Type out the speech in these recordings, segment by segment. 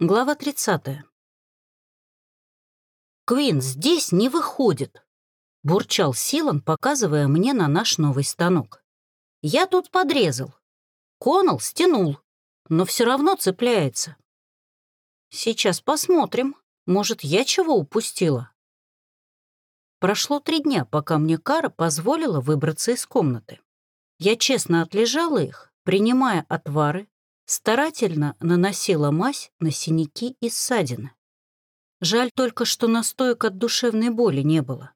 Глава 30. «Квин здесь не выходит», — бурчал Силан, показывая мне на наш новый станок. «Я тут подрезал. Конал стянул, но все равно цепляется. Сейчас посмотрим, может, я чего упустила». Прошло три дня, пока мне Кара позволила выбраться из комнаты. Я честно отлежала их, принимая отвары, старательно наносила мазь на синяки и ссадины. Жаль только, что настоек от душевной боли не было.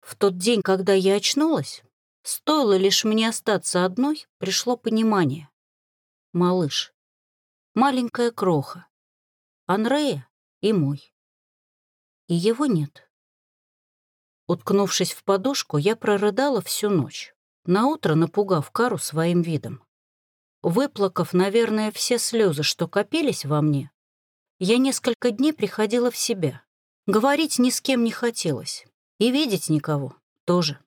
В тот день, когда я очнулась, стоило лишь мне остаться одной, пришло понимание. Малыш. Маленькая кроха. Анрея и мой. И его нет. Уткнувшись в подушку, я прорыдала всю ночь, наутро напугав Кару своим видом. Выплакав, наверное, все слезы, что копились во мне, я несколько дней приходила в себя. Говорить ни с кем не хотелось. И видеть никого тоже.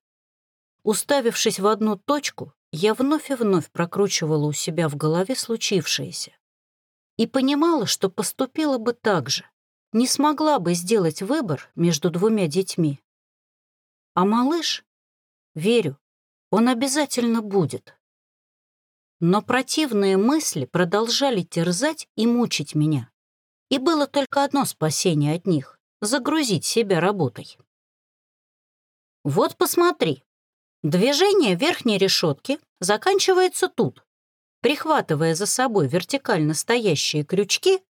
Уставившись в одну точку, я вновь и вновь прокручивала у себя в голове случившееся. И понимала, что поступила бы так же. Не смогла бы сделать выбор между двумя детьми. А малыш, верю, он обязательно будет. Но противные мысли продолжали терзать и мучить меня. И было только одно спасение от них — загрузить себя работой. Вот посмотри. Движение верхней решетки заканчивается тут, прихватывая за собой вертикально стоящие крючки,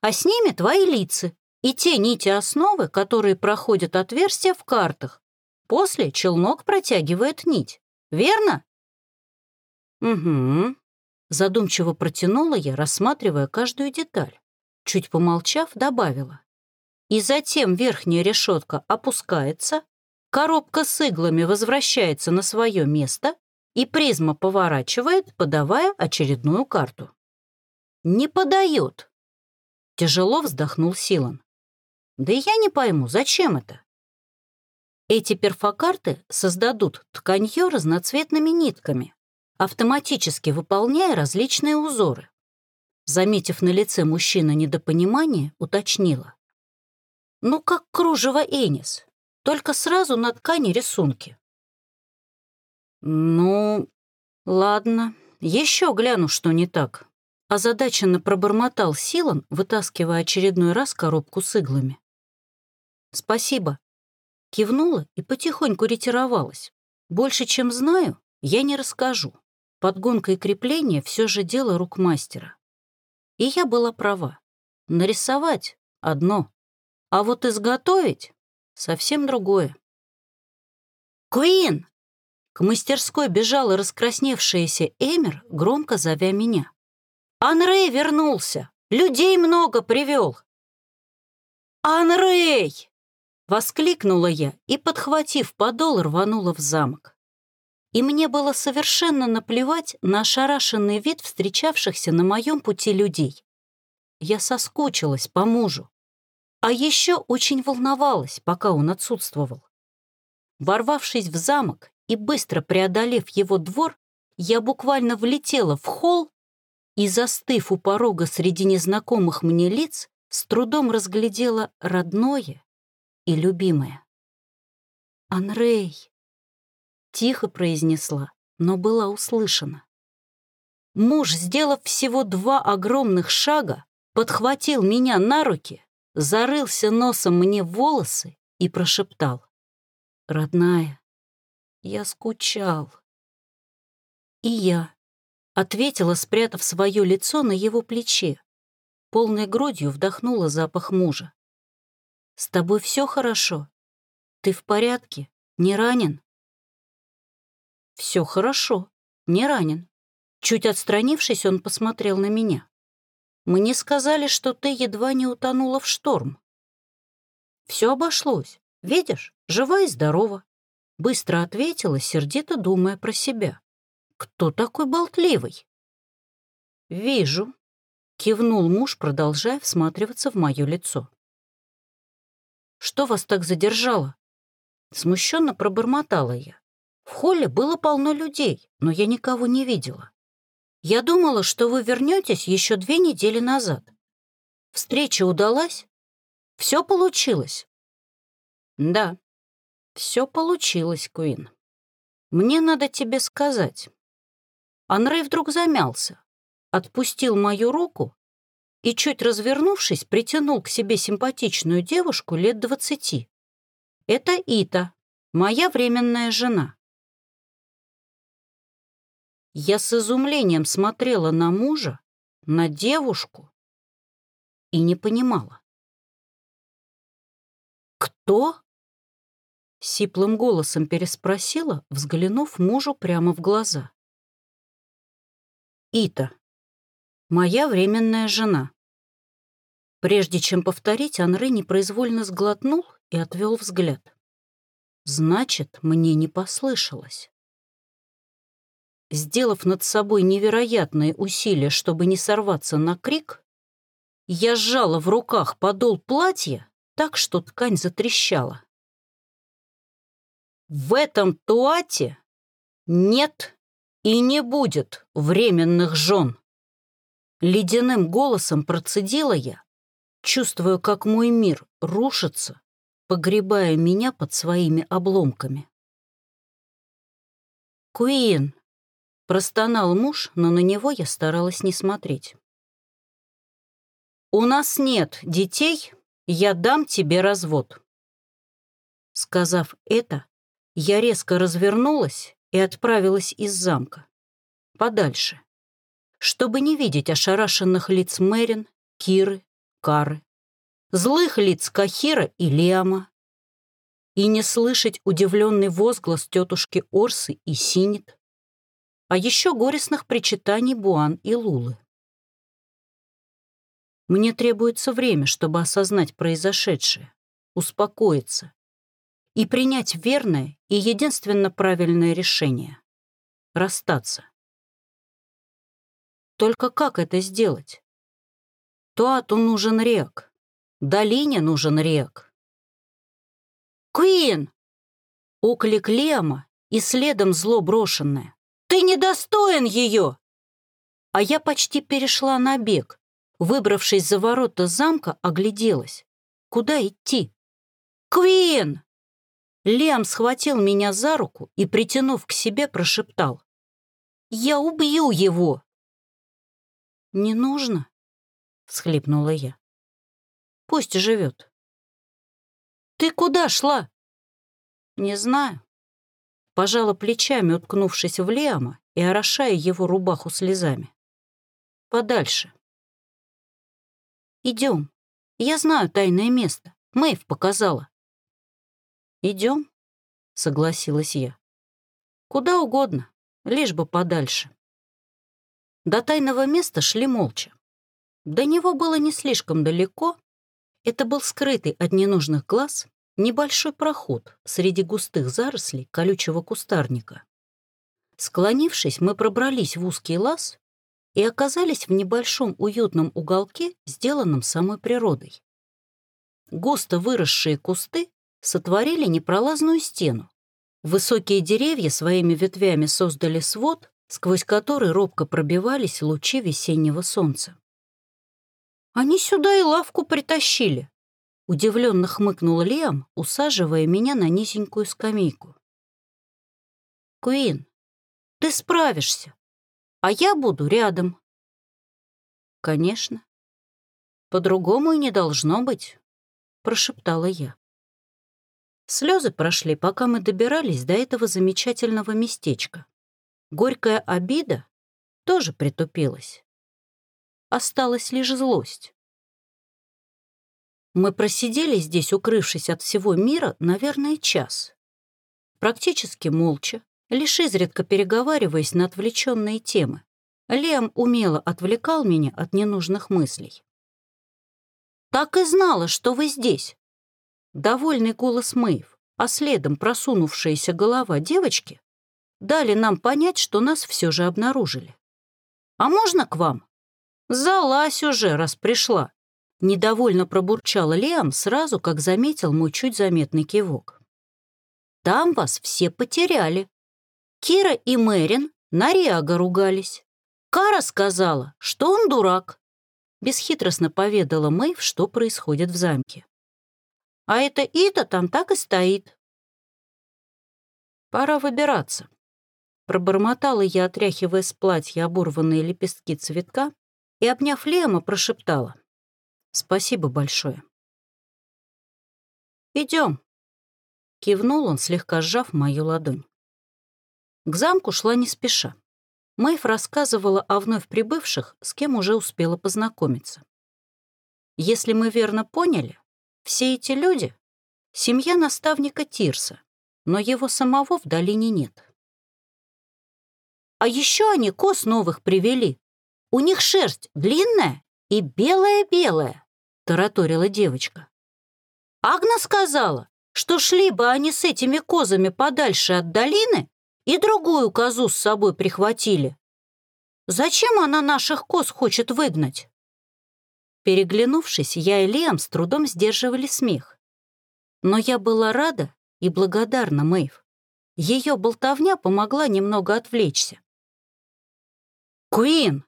а с ними твои лица и те нити основы, которые проходят отверстия в картах. После челнок протягивает нить. Верно? «Угу», — задумчиво протянула я, рассматривая каждую деталь. Чуть помолчав, добавила. И затем верхняя решетка опускается, коробка с иглами возвращается на свое место, и призма поворачивает, подавая очередную карту. «Не подает!» Тяжело вздохнул Силан. «Да я не пойму, зачем это?» Эти перфокарты создадут тканье разноцветными нитками, автоматически выполняя различные узоры. Заметив на лице мужчины недопонимание, уточнила. «Ну, как кружево Энис, только сразу на ткани рисунки». «Ну, ладно, еще гляну, что не так», озадаченно пробормотал Силан, вытаскивая очередной раз коробку с иглами. «Спасибо», кивнула и потихоньку ретировалась. «Больше, чем знаю, я не расскажу. Подгонка и крепление все же дело рук мастера. И я была права. Нарисовать — одно, а вот изготовить — совсем другое. «Куин!» К мастерской бежала раскрасневшаяся Эмер, громко зовя меня. «Анрей вернулся! Людей много привел!» «Анрей!» — воскликнула я и, подхватив подол, рванула в замок и мне было совершенно наплевать на ошарашенный вид встречавшихся на моем пути людей. Я соскучилась по мужу, а еще очень волновалась, пока он отсутствовал. Ворвавшись в замок и быстро преодолев его двор, я буквально влетела в холл и, застыв у порога среди незнакомых мне лиц, с трудом разглядела родное и любимое. «Анрей!» Тихо произнесла, но была услышана. Муж, сделав всего два огромных шага, подхватил меня на руки, зарылся носом мне в волосы и прошептал. «Родная, я скучал». И я ответила, спрятав свое лицо на его плече, полной грудью вдохнула запах мужа. «С тобой все хорошо? Ты в порядке? Не ранен?» Все хорошо, не ранен. Чуть отстранившись, он посмотрел на меня. Мне сказали, что ты едва не утонула в шторм. Все обошлось. Видишь, жива и здорова. Быстро ответила, сердито думая про себя. Кто такой болтливый? Вижу. Кивнул муж, продолжая всматриваться в мое лицо. Что вас так задержало? Смущенно пробормотала я. В холле было полно людей, но я никого не видела. Я думала, что вы вернетесь еще две недели назад. Встреча удалась? Все получилось?» «Да, все получилось, Куин. Мне надо тебе сказать». Анрей вдруг замялся, отпустил мою руку и, чуть развернувшись, притянул к себе симпатичную девушку лет двадцати. Это Ита, моя временная жена. Я с изумлением смотрела на мужа, на девушку и не понимала. «Кто?» — сиплым голосом переспросила, взглянув мужу прямо в глаза. «Ита, моя временная жена». Прежде чем повторить, Анры непроизвольно сглотнул и отвел взгляд. Значит, мне не послышалось. Сделав над собой невероятные усилия, чтобы не сорваться на крик, я сжала в руках подол платья так, что ткань затрещала. В этом туате нет и не будет временных жен. Ледяным голосом процедила я, чувствуя, как мой мир рушится, погребая меня под своими обломками. «Куин!» — простонал муж, но на него я старалась не смотреть. «У нас нет детей, я дам тебе развод». Сказав это, я резко развернулась и отправилась из замка. Подальше. Чтобы не видеть ошарашенных лиц Мэрин, Киры, Кары, злых лиц Кахира и Лиама, и не слышать удивленный возглас тетушки Орсы и Синит, а еще горестных причитаний Буан и Лулы. Мне требуется время, чтобы осознать произошедшее, успокоиться и принять верное и единственно правильное решение — расстаться. Только как это сделать? Туату нужен рек, долине нужен рек. «Куин!» — оклик Лема и следом зло брошенное. «Ты недостоин ее!» А я почти перешла на бег, Выбравшись за ворота замка, огляделась. Куда идти? «Квин!» Лиам схватил меня за руку и, притянув к себе, прошептал. «Я убью его!» «Не нужно?» — всхлипнула я. «Пусть живет». «Ты куда шла?» «Не знаю». Пожала плечами, уткнувшись в Лиама и орошая его рубаху слезами. «Подальше». Идем. Я знаю тайное место. Мэйв показала. Идем, согласилась я. Куда угодно, лишь бы подальше. До тайного места шли молча. До него было не слишком далеко. Это был скрытый от ненужных глаз небольшой проход среди густых зарослей колючего кустарника. Склонившись, мы пробрались в узкий лаз и оказались в небольшом уютном уголке, сделанном самой природой. Густо выросшие кусты сотворили непролазную стену. Высокие деревья своими ветвями создали свод, сквозь который робко пробивались лучи весеннего солнца. «Они сюда и лавку притащили», — удивленно хмыкнул Лиам, усаживая меня на низенькую скамейку. «Куин, ты справишься а я буду рядом». «Конечно. По-другому и не должно быть», — прошептала я. Слезы прошли, пока мы добирались до этого замечательного местечка. Горькая обида тоже притупилась. Осталась лишь злость. Мы просидели здесь, укрывшись от всего мира, наверное, час. Практически молча, лишь изредка переговариваясь на отвлеченные темы. Лем умело отвлекал меня от ненужных мыслей. «Так и знала, что вы здесь!» Довольный голос Мэйв, а следом просунувшаяся голова девочки дали нам понять, что нас все же обнаружили. «А можно к вам?» «Залазь уже, раз пришла!» Недовольно пробурчала Лиам сразу, как заметил мой чуть заметный кивок. «Там вас все потеряли», Кира и Мэрин на Риага ругались. Кара сказала, что он дурак. бесхитростно поведала Мэйв, что происходит в замке. «А это Ита там так и стоит». «Пора выбираться», — пробормотала я, отряхивая с платья оборванные лепестки цветка, и, обняв Лема, прошептала. «Спасибо большое». «Идем», — кивнул он, слегка сжав мою ладонь. К замку шла не спеша. Мэйв рассказывала о вновь прибывших, с кем уже успела познакомиться. Если мы верно поняли, все эти люди — семья наставника Тирса, но его самого в долине нет. А еще они коз новых привели. У них шерсть длинная и белая-белая, — тараторила девочка. Агна сказала, что шли бы они с этими козами подальше от долины, и другую козу с собой прихватили. Зачем она наших коз хочет выгнать?» Переглянувшись, я и Лиам с трудом сдерживали смех. Но я была рада и благодарна Мэйв. Ее болтовня помогла немного отвлечься. «Куин!» —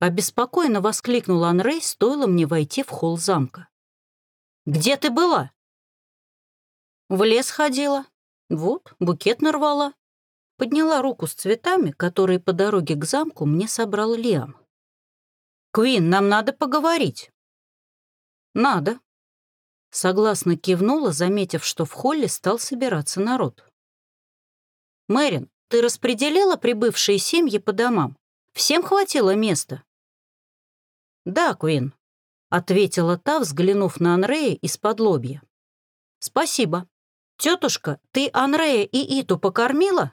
обеспокоенно воскликнул Анрей, стоило мне войти в холл замка. «Где ты была?» «В лес ходила. Вот, букет нарвала подняла руку с цветами, которые по дороге к замку мне собрал Лиам. «Куин, нам надо поговорить». «Надо», — согласно кивнула, заметив, что в холле стал собираться народ. «Мэрин, ты распределила прибывшие семьи по домам? Всем хватило места?» «Да, Куин», — ответила та, взглянув на Анрея из-под лобья. «Спасибо. Тетушка, ты Анрея и Иту покормила?»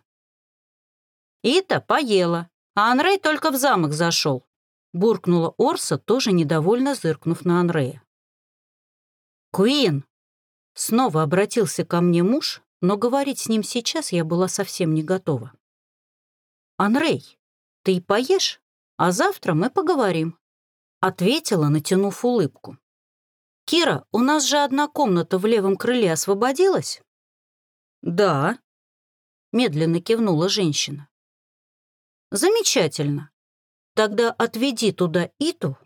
Ита поела, а Анрей только в замок зашел. Буркнула Орса, тоже недовольно зыркнув на Анрея. «Куин!» Снова обратился ко мне муж, но говорить с ним сейчас я была совсем не готова. «Анрей, ты поешь, а завтра мы поговорим», — ответила, натянув улыбку. «Кира, у нас же одна комната в левом крыле освободилась?» «Да», — медленно кивнула женщина. Замечательно. Тогда отведи туда Иту,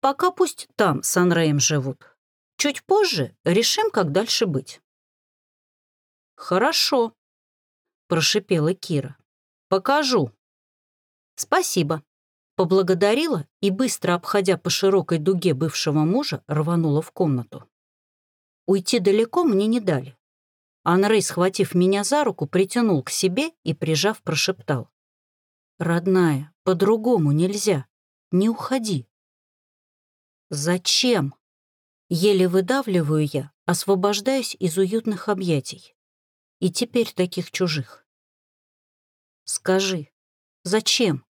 пока пусть там с Анреем живут. Чуть позже решим, как дальше быть. Хорошо, прошипела Кира. Покажу. Спасибо. Поблагодарила и, быстро обходя по широкой дуге бывшего мужа, рванула в комнату. Уйти далеко мне не дали. Анрей, схватив меня за руку, притянул к себе и, прижав, прошептал. «Родная, по-другому нельзя. Не уходи». «Зачем?» Еле выдавливаю я, освобождаясь из уютных объятий. И теперь таких чужих. «Скажи, зачем?»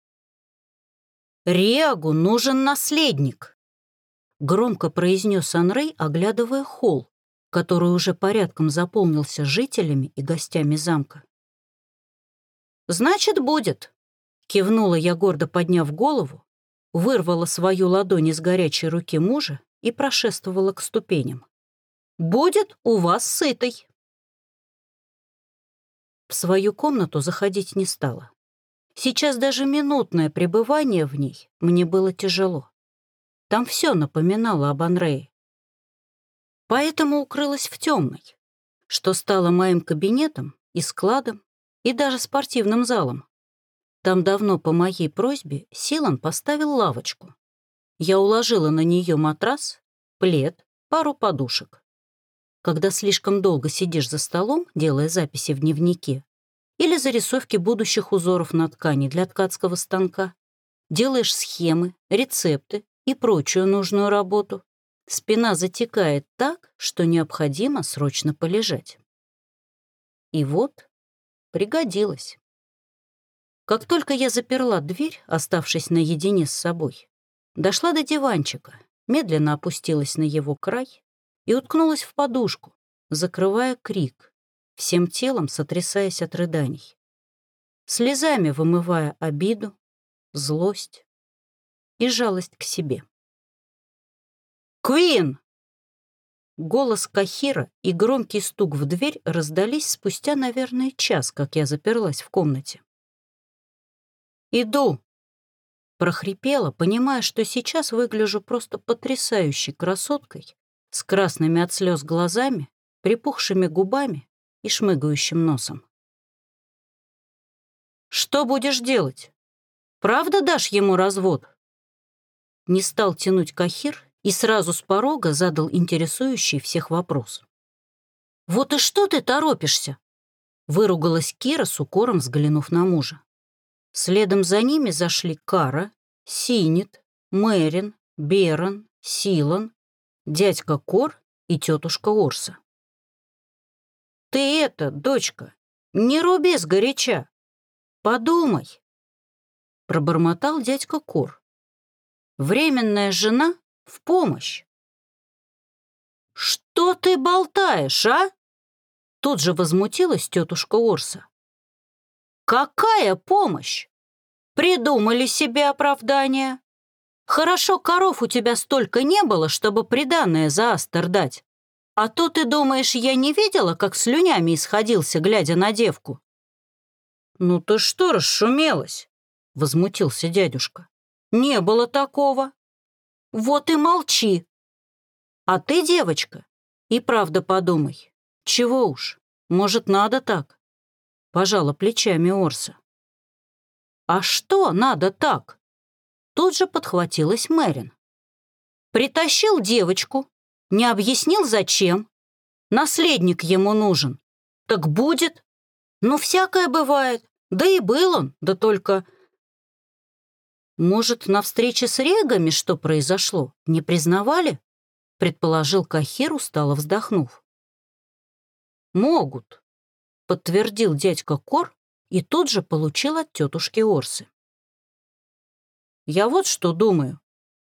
«Риагу нужен наследник», — громко произнес Анрей, оглядывая холл, который уже порядком заполнился жителями и гостями замка. «Значит, будет», Кивнула я, гордо подняв голову, вырвала свою ладонь из горячей руки мужа и прошествовала к ступеням. «Будет у вас сытой!» В свою комнату заходить не стала. Сейчас даже минутное пребывание в ней мне было тяжело. Там все напоминало об Анрее. Поэтому укрылась в темной, что стало моим кабинетом и складом, и даже спортивным залом, там давно по моей просьбе Силан поставил лавочку. Я уложила на нее матрас, плед, пару подушек. Когда слишком долго сидишь за столом, делая записи в дневнике, или зарисовки будущих узоров на ткани для ткацкого станка, делаешь схемы, рецепты и прочую нужную работу, спина затекает так, что необходимо срочно полежать. И вот пригодилось. Как только я заперла дверь, оставшись наедине с собой, дошла до диванчика, медленно опустилась на его край и уткнулась в подушку, закрывая крик, всем телом сотрясаясь от рыданий, слезами вымывая обиду, злость и жалость к себе. «Куин!» Голос Кахира и громкий стук в дверь раздались спустя, наверное, час, как я заперлась в комнате. «Иду!» Прохрипела, понимая, что сейчас выгляжу просто потрясающей красоткой, с красными от слез глазами, припухшими губами и шмыгающим носом. «Что будешь делать? Правда дашь ему развод?» Не стал тянуть Кахир и сразу с порога задал интересующий всех вопрос. «Вот и что ты торопишься?» Выругалась Кира с укором, взглянув на мужа. Следом за ними зашли Кара, Синит, Мэрин, Берон, Силан, дядька Кор и тетушка Орса. «Ты это, дочка, не руби сгоряча. Подумай!» Пробормотал дядька Кор. «Временная жена в помощь!» «Что ты болтаешь, а?» Тут же возмутилась тетушка Орса. «Какая помощь? Придумали себе оправдание. Хорошо, коров у тебя столько не было, чтобы приданное за астер дать. А то ты думаешь, я не видела, как слюнями исходился, глядя на девку?» «Ну ты что расшумелась?» — возмутился дядюшка. «Не было такого». «Вот и молчи. А ты, девочка, и правда подумай, чего уж, может, надо так?» Пожала плечами Орса. «А что надо так?» Тут же подхватилась Мэрин. «Притащил девочку, не объяснил, зачем. Наследник ему нужен. Так будет. Ну, всякое бывает. Да и был он, да только... Может, на встрече с регами что произошло, не признавали? Предположил Кахир, устало вздохнув. Могут, подтвердил дядька Кор и тут же получил от тетушки Орсы. Я вот что думаю.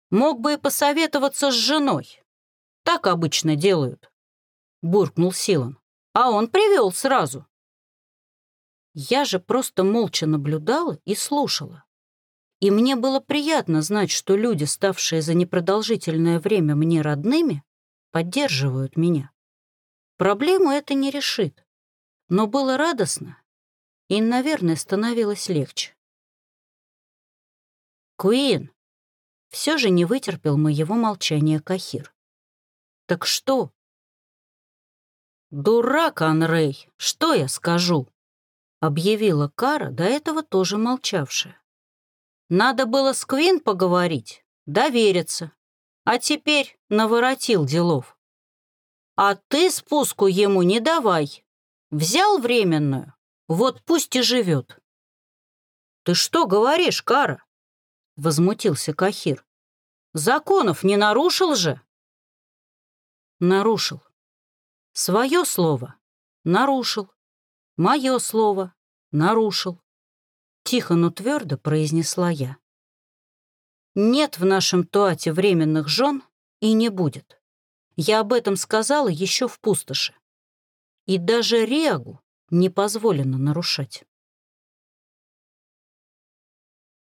Мог бы и посоветоваться с женой. Так обычно делают», — буркнул Силан. «А он привел сразу». Я же просто молча наблюдала и слушала. И мне было приятно знать, что люди, ставшие за непродолжительное время мне родными, поддерживают меня. Проблему это не решит, но было радостно и, наверное, становилось легче. «Куин!» Все же не вытерпел моего молчания Кахир. Так что? Дурак, Анрей, что я скажу? Объявила Кара, до этого тоже молчавшая. Надо было с Квин поговорить, довериться. А теперь наворотил делов. А ты спуску ему не давай. Взял временную, вот пусть и живет. Ты что говоришь, Кара? Возмутился Кахир. Законов не нарушил же? Нарушил. Свое слово нарушил. Мое слово нарушил. Тихо, но твердо произнесла я. Нет в нашем туате временных жен и не будет. Я об этом сказала еще в пустоши. И даже Регу не позволено нарушать.